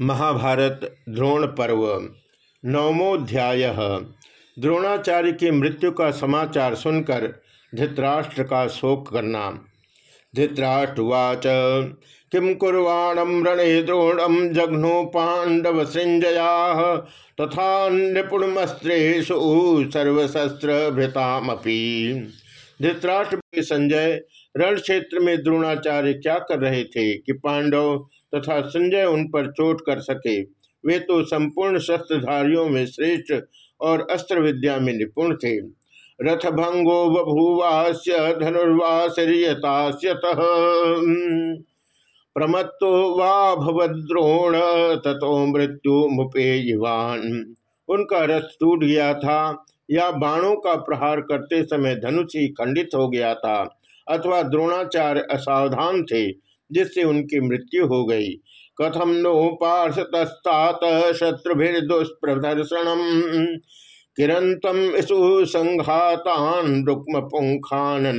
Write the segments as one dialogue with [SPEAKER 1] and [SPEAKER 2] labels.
[SPEAKER 1] महाभारत द्रोण पर्व, नवमोध्याय। द्रोणाचार्य की मृत्यु का समाचार सुनकर धृतराष्ट्र का शोक करना। धृतराष्ट्रवाच किम कुर्वाणम रणे द्रोणम जघ्नो पांडव सृंजया तथा निपुणमस्त्रेशु सर्वशस्त्र भृतामपी धृतराष्ट्र संजय रण क्षेत्र में द्रोणाचार्य क्या कर रहे थे कि पांडव तथा संजय उन पर चोट कर सके? वे तो संपूर्ण शस्त्रधारियों में श्रेष्ठ और अस्त्र विद्या में निपुण थे। रथभंगो बभूवास्य धनुर्वासरियतास्यत। प्रमत्तो वा भवद्रोण तथो मृत्यु मुपेयवान। उनका रथ टूट गया था। या बाणों का प्रहार करते समय धनुष ही खंडित हो गया था, अथवा द्रोणाचार्य असावधान थे, जिससे उनकी मृत्यु हो गई। कथम नो पार्षतस्तात शत्रुभिर्दुष्प्रदर्शनम किरंतम इसु संघातान रुक्म पुंखान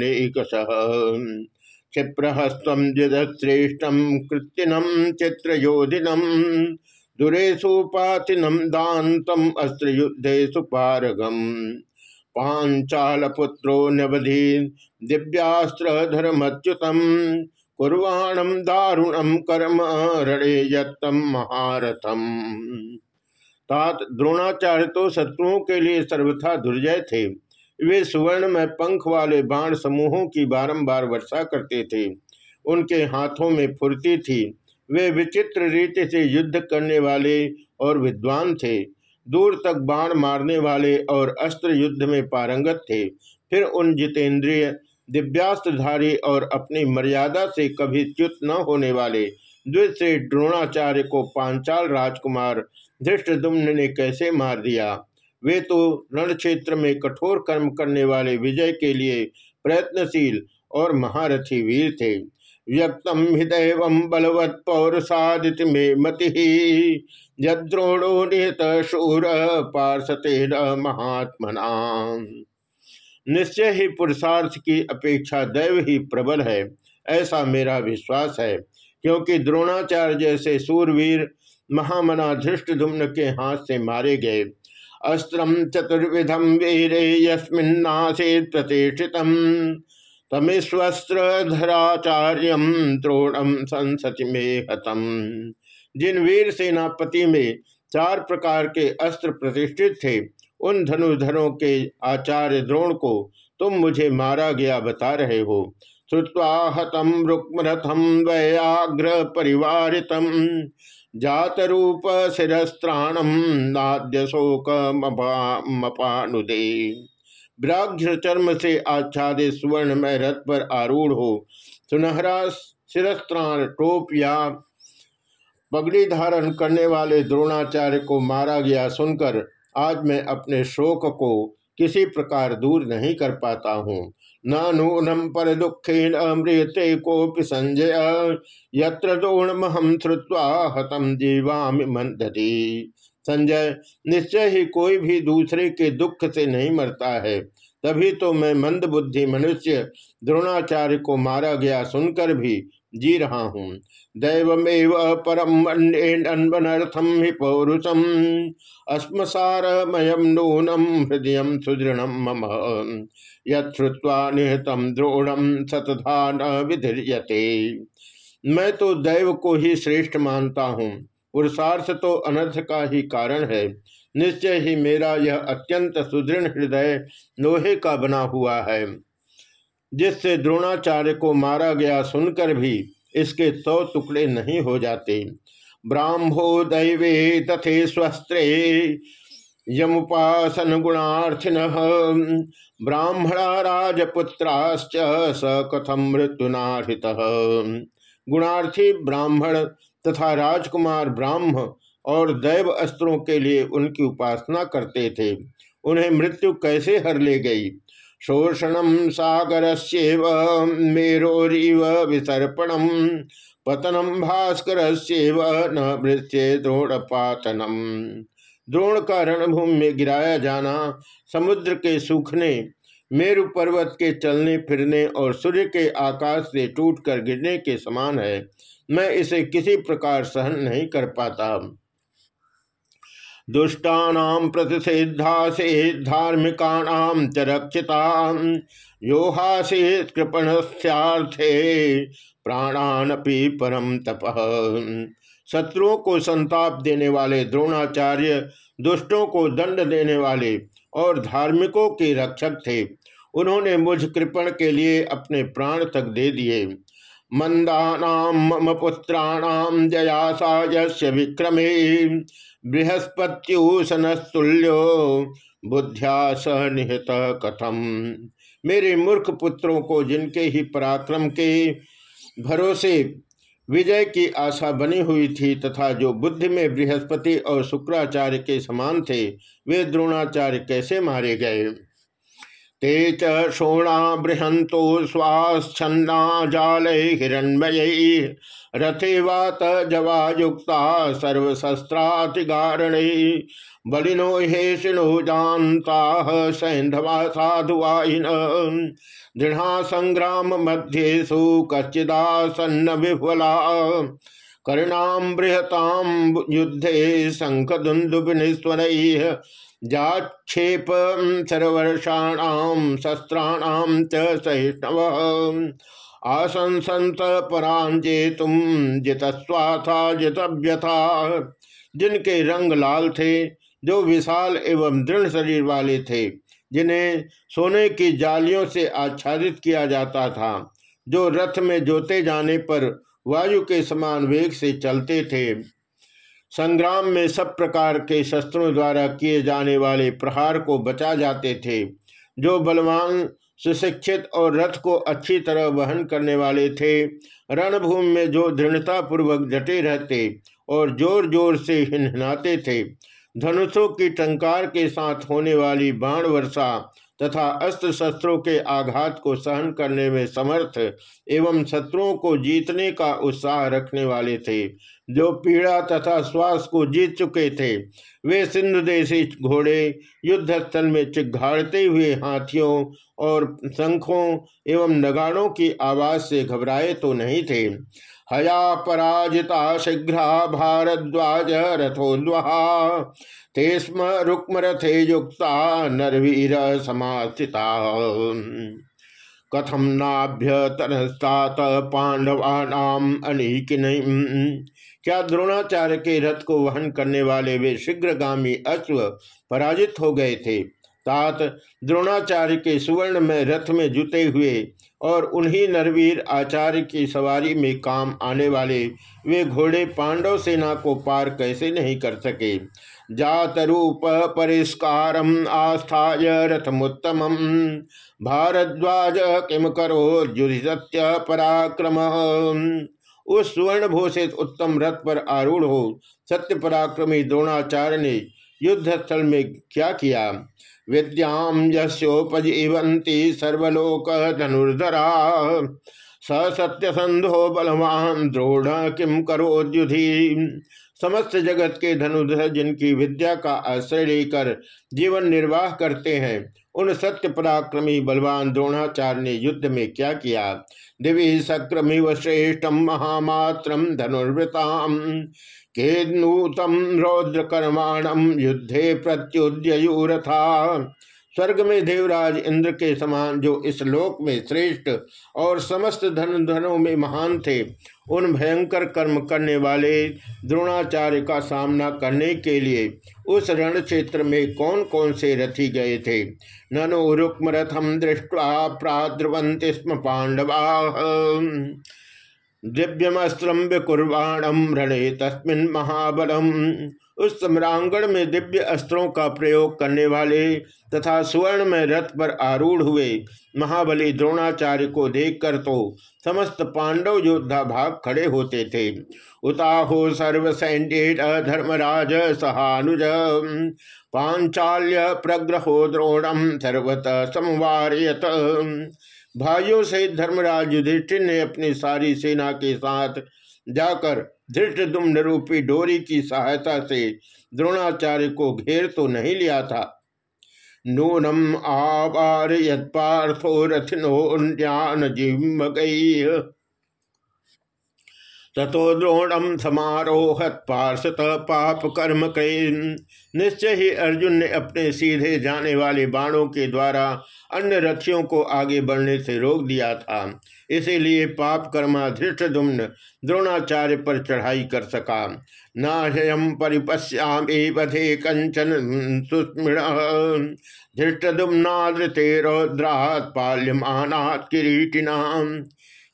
[SPEAKER 1] क्षिप्रहस्तम जिदश्रेष्ठम कृत्तिनम चित्रयोधिनम। दुरेशु पातिनम दातम अस्त्रयुद्धेशु पारगम। पांचाल पुत्रो नवधि दिव्यास्त्र धर्मच्युतम कुर्वाणम दारुणम कर्म रणे यत्तम महारथम। तात द्रोणाचार्य तो शत्रुओं के लिए सर्वथा दुर्जय थे। वे सुवर्ण में पंख वाले बाण समूहों की बारंबार वर्षा करते थे। उनके हाथों में फुर्ती थी। वे विचित्र रीति से युद्ध करने वाले और विद्वान थे। दूर तक बाण मारने वाले और अस्त्र युद्ध में पारंगत थे। फिर उन जितेंद्रिय, दिव्यास्त्रधारी और अपनी मर्यादा से कभी च्युत न होने वाले द्विश्रेष्ठ द्रोणाचार्य को पांचाल राजकुमार धृष्टदुम्न ने कैसे मार दिया? वे तो रण क्षेत्र में कठोर कर्म करने वाले विजय के लिए प्रयत्नशील और महारथी वीर थे। व्यक्तम हृदय बलवत् में मति। यद्रोणो निहत शूर पार्षते न महात्मना। निश्चय ही पुरुषार्थ की अपेक्षा दैव ही प्रबल है, ऐसा मेरा विश्वास है, क्योंकि द्रोणाचार्य जैसे सूरवीर महामना धृष्ट धुम्न के हाथ से मारे गए। अस्त्रम चतुर्विधम वीरे यस्मिन्नासे प्रतिष्ठित तमेश्वस्त्रधराचार्यम द्रोणम संसति में हतम जिन वीर सेनापति में चार प्रकार के अस्त्र प्रतिष्ठित थे, उन धनुधरों के आचार्य द्रोण को तुम मुझे मारा गया बता रहे हो। श्रुवा हतम, रुक्मरथम व्याघ्र परिवारितम। जात रूप शिस्त्राणम नाद्य शोक मपानुदे। व्याघ्र चर्म से आच्छादित स्वर्ण में रथ पर आरूढ़ हो। सुनहरा शिरस्त्राण, टोप या पगड़ी धारण करने वाले द्रोणाचार्य को मारा गया सुनकर आज मैं अपने शोक को किसी प्रकार दूर नहीं कर पाता हूँ। न नूनम पर दुखे अमृते को संजय, यत्र दोणमहम श्रुवा हतम जीवाम मंदती संजय, निश्चय ही कोई भी दूसरे के दुख से नहीं मरता है। तभी तो मैं मंद बुद्धि मनुष्य, द्रोणाचार्य को मारा गया सुनकर भी जी रहा हूँ। दैवमेव परम अन्वनर्थम ही पौरुषम। अस्मसारमयम नूनम हृदय सुदृढ़ मम। युवा निहतम द्रोणम सतधा न विधीयते मैं तो दैव को ही श्रेष्ठ मानता हूँ। पुरुषार्थ तो अनर्थ का ही कारण है। निश्चय ही मेरा यह अत्यंत सुदृढ़ हृदय लोहे का बना हुआ है। जिससे द्रोणाचार्य को मारा गया सुनकर भी इसके सौ टुकड़े नहीं हो जाते। ब्राह्मो दैवे तथे स्वस्त्रे, यमुपासन गुणार्थिन, ब्राह्मणा राजपुत्राश्च स कथम मृत्युनाहित गुणार्थी ब्राह्मण तथा राजकुमार ब्राह्म और दैव अस्त्रों के लिए उनकी उपासना करते थे। उन्हें मृत्यु कैसे हर ले गई? शोषणम सागर से मेरोरीव विसर्पणम पतनम भास्कर न मृत्य द्रोणपातनम द्रोण का रणभूमि में गिराया जाना, समुद्र के सूखने, मेरु पर्वत के चलने, फिरने और सूर्य के आकाश से टूटकर गिरने के समान है। मैं इसे किसी प्रकार सहन नहीं कर पाता। दुष्टानाम प्रतिषेधा से धार्मिकाणाम च रक्षिता। योहासे कृपणस्यार्थे प्राणानपि परम तप। शत्रुओं को संताप देने वाले द्रोणाचार्य, दुष्टों को दंड देने वाले और धार्मिकों के रक्षक थे। उन्होंने मुझ कृपण के लिए अपने प्राण तक दे दिए। मंदानाम मम पुत्राणाम जयासा विक्रमे, बृहस्पत्युसनस्तुल्यो बुद्ध्या सनिहित कथम। मेरे मूर्ख पुत्रों को जिनके ही पराक्रम के भरोसे विजय की आशा बनी हुई थी तथा जो बुद्धि में बृहस्पति और शुक्राचार्य के समान थे, वे द्रोणाचार्य कैसे मारे गए? ते च शोणा बृहंतो स्वाच्छन्ना जाल हिरण्मय। रथे वात जवा युक्ता सर्वशस्त्रातिगारण बलिनो हेषिणो जानता सैंधवा साधुवाइन दृढ़ा संग्राम मध्येशु कच्चिदासन्न विफला कर्णाम बृहताम युद्धे शंख दुंदुभिस्वर जाक्षेप सर्वर्षाणाम शस्त्राणाम च सहिष्णव। आसंसंत परांजे तुम जितस्वाथा जितव्यथा। जिनके रंग लाल थे, जो विशाल एवं दृढ़ शरीर वाले थे, जिन्हें सोने की जालियों से आच्छादित किया जाता था, जो रथ में जोते जाने पर वायु के समान वेग से चलते थे। संग्राम में सब प्रकार के शस्त्रों द्वारा किए जाने वाले प्रहार को बचा जाते थे, जो बलवान, सुशिक्षित और रथ को अच्छी तरह वहन करने वाले थे। रणभूमि में जो दृढ़ता पूर्वक डटे रहते और ज़ोर ज़ोर से हिनहिनाते थे, धनुषों की टंकार के साथ होने वाली बाण वर्षा तथा अस्त्र शस्त्रों के आघात को सहन करने में समर्थ एवं शत्रुओं को जीतने का उत्साह रखने वाले थे। जो पीड़ा तथा श्वास को जीत चुके थे, वे सिंधु देशी घोड़े युद्ध स्थल में चिघाड़ते हुए हाथियों और शंखों एवं नगाड़ों की आवाज़ से घबराए तो नहीं थे। हया पराजिता शीघ्र भारद्वाज रथोद्वहा ते स्म रुक्म रथे युक्ता नरवीर समास्थिता कथम नाभ्य तरस्तात पांडवानाम अनिकिन। क्या द्रोणाचार्य के रथ को वहन करने वाले वे शीघ्रगामी अश्व पराजित हो गए थे? तात द्रोणाचार्य के सुवर्ण में रथ में जुते हुए और उन्हीं नरवीर आचार्य की सवारी में काम आने वाले वे घोड़े पांडव सेना को पार कैसे नहीं कर सके। जात रूप परिष्कारम आस्थाय रथमुत्तम। भारद्वाज किम करो युधि सत्य पराक्रम। उस स्वर्ण भूषित उत्तम रथ पर आरूढ़ हो सत्य पराक्रमी द्रोणाचार्य ने युद्ध स्थल में क्या किया? विद्याम यस्योपजीवंती सर्वलोक धनुर्धरा स सत्य संधो बलवान, द्रोण किम करो युधि समस्त जगत के धनुधर जिनकी विद्या का आश्रय लेकर जीवन निर्वाह करते हैं, उन सत्य पराक्रमी बलवान द्रोणाचार्य ने युद्ध में क्या किया? दिवी सक्रमिव श्रेष्ठम महामात्रम धनुर्वृताम। के नूतम रौद्र युद्धे स्वर्ग में देवराज इंद्र के समान जो इस लोक में श्रेष्ठ और समस्त धन धनों में महान थे, उन भयंकर कर्म करने वाले द्रोणाचार्य का सामना करने के लिए उस रण क्षेत्र में कौन कौन से रथी गए थे? ननो रुक्म रथम दृष्टवा प्राद्रवंत स्म पांडवा। दिव्यमस्त्रम विकुर्वाणम रणे तस्मिन महाबलम। उस सम्रांगण में दिव्य अस्त्रों का प्रयोग करने वाले तथा सुवर्ण में रथ पर आरूढ़ हुए महाबली द्रोणाचार्य को देखकर तो समस्त पांडव योद्धा भाग खड़े होते थे। उताहो सर्व सैन्य धर्मराज सहानुज। पांचाल्य प्रग्रहो द्रोणम सर्वत समवार्यत भाइयों से धर्मराज युधिष्ठिर ने अपनी सारी सेना के साथ जाकर धृष्ट दुम्न रूपी डोरी की सहायता से द्रोणाचार्य को घेर तो नहीं लिया था। नूनम आवार रथ नो ज्ञान जिम ततो द्रोणम समारोहत पार्षत पाप कर्म निश्चय ही अर्जुन ने अपने सीधे जाने वाले बाणों के द्वारा अन्य रक्षियों को आगे बढ़ने से रोक दिया था। इसीलिए पाप कर्मा धृष्टुम्न द्रोणाचार्य पर चढ़ाई कर सका। नाहयम परिपश्यामे बधे कंचन सुस्मृण। धृष्टुम्नादृते रौद्रात पाल्यमानात किरीटिना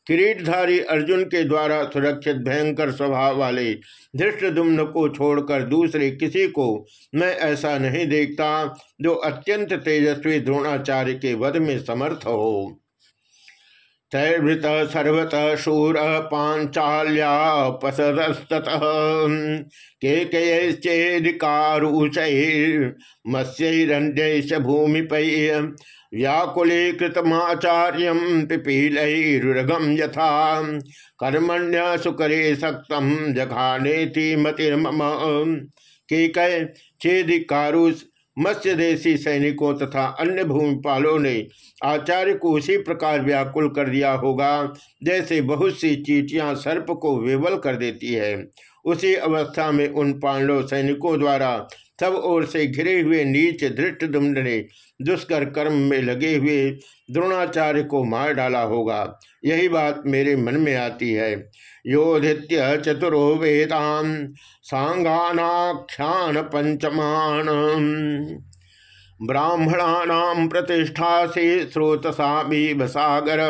[SPEAKER 1] किरीटधारी अर्जुन के द्वारा सुरक्षित, भयंकर स्वभाव वाले धृष्टदुम्न को छोड़कर दूसरे किसी को मैं ऐसा नहीं देखता जो अत्यंत तेजस्वी द्रोणाचार्य के वध में समर्थ हो। तैर्भृत सर्वत शूर पांचाल्यापसदस्तत के कयश्चेदिकारुषैर्मस्यैरण्यैश भूमिपै व्याकुले कृतमाचार्य पिपीलैरुरगम यथा। कर्मण्य सुकरे सक्तम जघाने मतिर्मम। के कह चेदिकारुष मत्स्य देशी सैनिकों तथा अन्य भूमिपालों ने आचार्य को उसी प्रकार व्याकुल कर दिया होगा, जैसे बहुत सी चीटियाँ सर्प को विवल कर देती है। उसी अवस्था में उन पांडव सैनिकों द्वारा सब ओर से घिरे हुए नीच धृष्ट दुम्ड ने दुष्कर कर्म में लगे हुए द्रोणाचार्य को मार डाला होगा। यही बात मेरे मन में आती है। योधित्य चतुरो वेदान सांगानाख्यान पंचमान ब्राह्मणा प्रतिष्ठा से स्रोतसा भसागर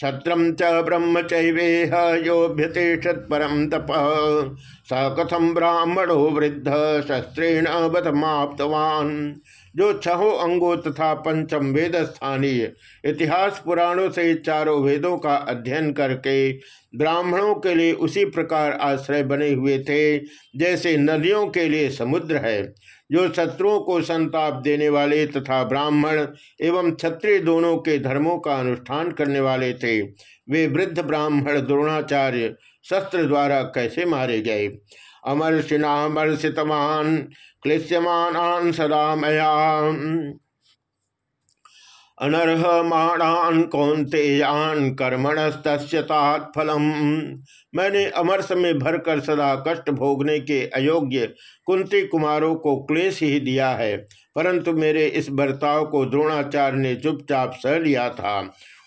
[SPEAKER 1] छत्रम च ब्रह्म चैवेह योभ्यते परम तप। स कथम ब्राह्मणो वृद्ध शस्त्रेण बतमाप्तवान जो छहों अंगों तथा पंचम वेद स्थानीय। इतिहास पुराणों से चारों वेदों का अध्ययन करके ब्राह्मणों के लिए उसी प्रकार आश्रय बने हुए थे, जैसे नदियों के लिए समुद्र है। जो शत्रुओं को संताप देने वाले तथा ब्राह्मण एवं क्षत्रिय दोनों के धर्मों का अनुष्ठान करने वाले थे, वे वृद्ध ब्राह्मण द्रोणाचार्य शस्त्र द्वारा कैसे मारे गए? अमर्षिणामर्षितवान क्लिश्यमान सदा मया अनर्हमाणान कौंतेयान कर्मणस्तम मैंने अमरस में भरकर सदा कष्ट भोगने के अयोग्य कुंती कुमारों को क्लेश ही दिया है, परंतु मेरे इस बर्ताव को द्रोणाचार्य ने चुपचाप सह लिया था।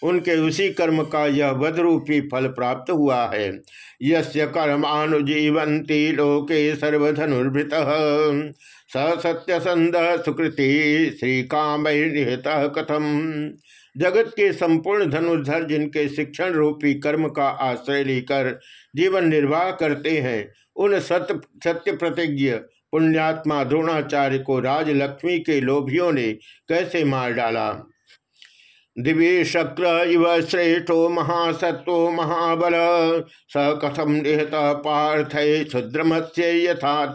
[SPEAKER 1] उनके उसी कर्म का यह वधरूपी फल प्राप्त हुआ है। यस्य कर्मानुजीवंती लोके सर्वधनुर्भृत। स सत्यसंद सुकृति श्री काम कथम। जगत के संपूर्ण धनुर्धर जिनके शिक्षण रूपी कर्म का आश्रय लेकर जीवन निर्वाह करते हैं, उन सत्य सत्य प्रतिज्ञ पुण्यात्मा द्रोणाचार्य को राजलक्ष्मी के लोभियों ने कैसे मार डाला? दिव्य शक्र इव श्रेष्ठो महासत्व महाबल, स कथम निहत पार्थ क्षुद्रमत्स्य यथा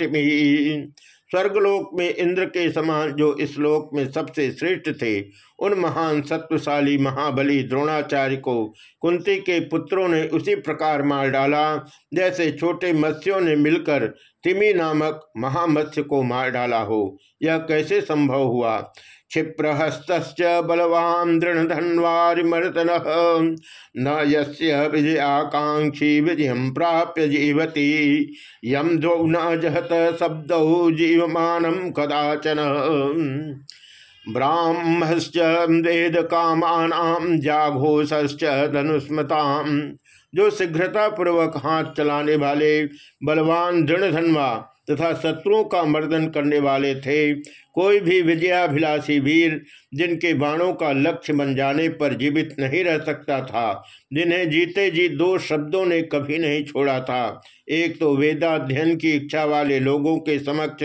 [SPEAKER 1] स्वर्गलोक में इंद्र के समान जो इस लोक में सबसे श्रेष्ठ थे, उन महान सत्वशाली महाबली द्रोणाचार्य को कुंती के पुत्रों ने उसी प्रकार मार डाला, जैसे छोटे मत्स्यों ने मिलकर तिमी नामक महामत्स्य को मार डाला हो। यह कैसे संभव हुआ? क्षिप्रहस्त बलवान दृढ़धन्वारिमर्दन। न यस्य विजयाकांक्षी विजय प्राप्य जीवती यम द्वौ न जहत शब्द जीवमान कदाचन। ब्राह्मश्च वेद कामान जाघोष्च धनुस्मता जो शीघ्रता पूर्वक हाथ चलाने वाले बलवान दृढ़ धनवा तथा शत्रुओं का मर्दन करने वाले थे। कोई भी विजयाभिलाषी वीर जिनके बाणों का लक्ष्य बन जाने पर जीवित नहीं रह सकता था, जिन्हें जीते जी दो शब्दों ने कभी नहीं छोड़ा था। एक तो वेदाध्ययन की इच्छा वाले लोगों के समक्ष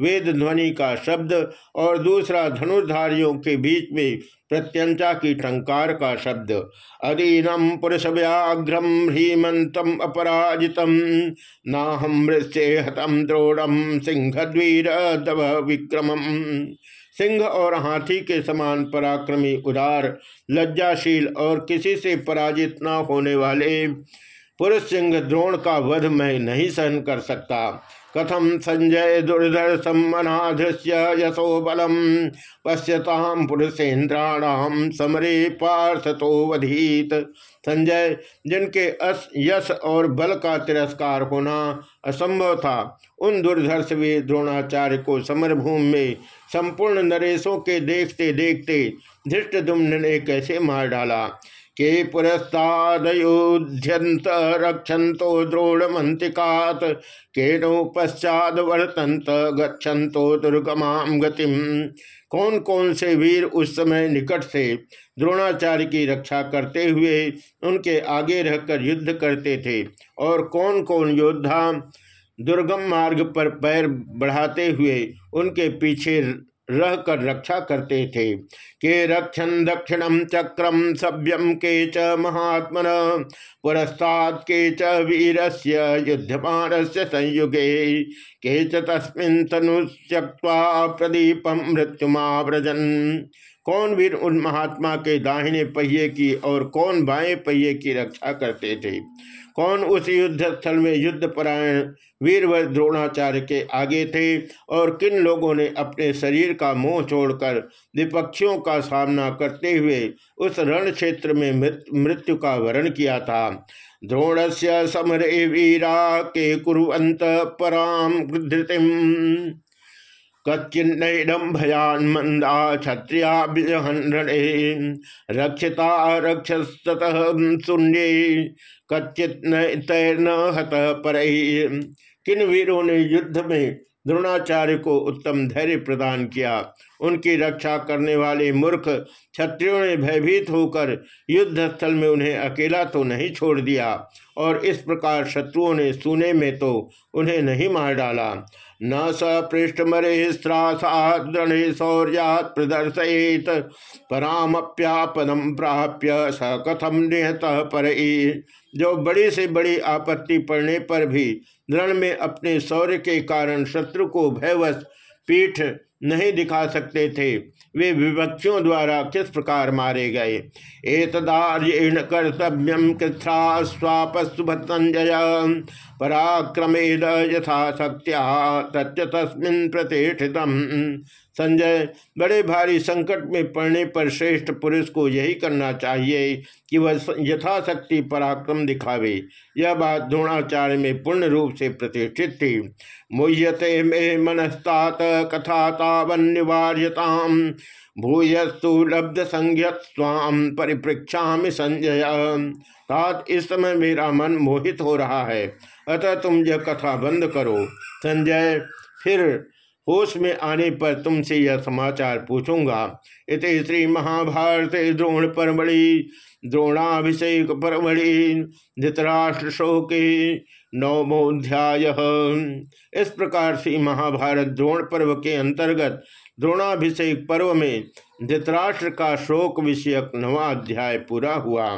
[SPEAKER 1] वेद ध्वनि का शब्द और दूसरा धनुर्धारियों के बीच में प्रत्यंचा की टंकार का शब्द। अधीनम पुरुष व्याघ्रम ह्रीमंतम अपराजितम। नाहम मृत्य हतम द्रोणम सिंहद्वीर दव विक्रमम। सिंह और हाथी के समान पराक्रमी, उदार, लज्जाशील और किसी से पराजित न होने वाले पुरुष सिंह द्रोण का वध मैं नहीं सहन कर सकता। कथम संजय दुर्धर्षम मनाधृश्य यशो बलम पश्यताम पुरुषेन्द्राणाम समरे पार्थ तो वधीत। संजय, जिनके अस यश और बल का तिरस्कार होना असंभव था, उन दुर्धर्ष वे द्रोणाचार्य को समरभूमि में संपूर्ण नरेशों के देखते देखते धृष्ट दुम्न ने कैसे मार डाला? के पुरस्तादयोध्यंत रक्षंतो द्रोणमंतिकात के नो पश्चाद वर्तंत गच्छन्तो दुर्गमाम गतिम। कौन कौन से वीर उस समय निकट से द्रोणाचार्य की रक्षा करते हुए उनके आगे रहकर युद्ध करते थे और कौन कौन योद्धा दुर्गम मार्ग पर पैर बढ़ाते हुए उनके पीछे रहकर रक्षा करते थे। के रक्षन दक्षिणम चक्रम सभ्यम के च महात्मन, पुरस्ताद के च से युद्धमान से संयुगे। के च तस्मिन् तनुत्यक्वा प्रदीपम मृत्युमाव्रजन। कौन वीर उन महात्मा के दाहिने पहिए की और कौन बाएँ पहिए की रक्षा करते थे? कौन उस युद्ध स्थल में युद्ध परायण वीरवर द्रोणाचार्य के आगे थे? और किन लोगों ने अपने शरीर का मोह छोड़कर विपक्षियों का सामना करते हुए उस रण क्षेत्र में मृत्यु का वरण किया था? द्रोण से समरे वीरा के कुरंत पराम धृतिम कच्चिन्नम भयान मंदा क्षत्रिया रक्षिता रक्षत शून्य। कच्चित तैर्न हत पर किन वीरों ने युद्ध में द्रोणाचार्य को उत्तम धैर्य प्रदान किया? उनकी रक्षा करने वाले मूर्ख क्षत्रियों ने भयभीत होकर युद्ध स्थल में उन्हें अकेला तो नहीं छोड़ दिया, और इस प्रकार शत्रुओं ने सुने में तो उन्हें नहीं मार डाला। न स पृष्ठमरे शौर्यात् शौर्यात प्रदर्शयेत। परामप्यापदम प्राप्य स कथम निहत पर जो बड़ी से बड़ी आपत्ति पड़ने पर भी दृढ़ में अपने शौर्य के कारण शत्रु को भयवश पीठ नहीं दिखा सकते थे। वे विपक्षियों द्वारा किस प्रकार मारे गए? एतदार्यण कर्तव्यम कृथा स्वापस्तुभतंजय पराक्रमेद यथा सत्या तस्मिन प्रतिष्ठित संजय, बड़े भारी संकट में पड़ने पर श्रेष्ठ पुरुष को यही करना चाहिए कि वह यथाशक्ति पराक्रम दिखावे। यह बात द्रोणाचार्य में पूर्ण रूप से प्रतिष्ठित थी। मुह्यते मे मनस्तात कथा तावन्यवार्यताम भूयस्तु लब्ध संज्ञ स्वाम परिप्रेक्षा संजय। तात इस समय मेरा मन मोहित हो रहा है। अतः तुम यह कथा बंद करो। संजय, फिर होश में आने पर तुमसे यह समाचार पूछूँगा। इत श्री महाभारत द्रोण परमणि द्रोणाभिषेक परमणि धृतराष्ट्र शोके नवमोध्याय इस प्रकार से महाभारत द्रोण पर्व के अंतर्गत द्रोणाभिषेक पर्व में धृतराष्ट्र का शोक विषयक नवा अध्याय पूरा हुआ।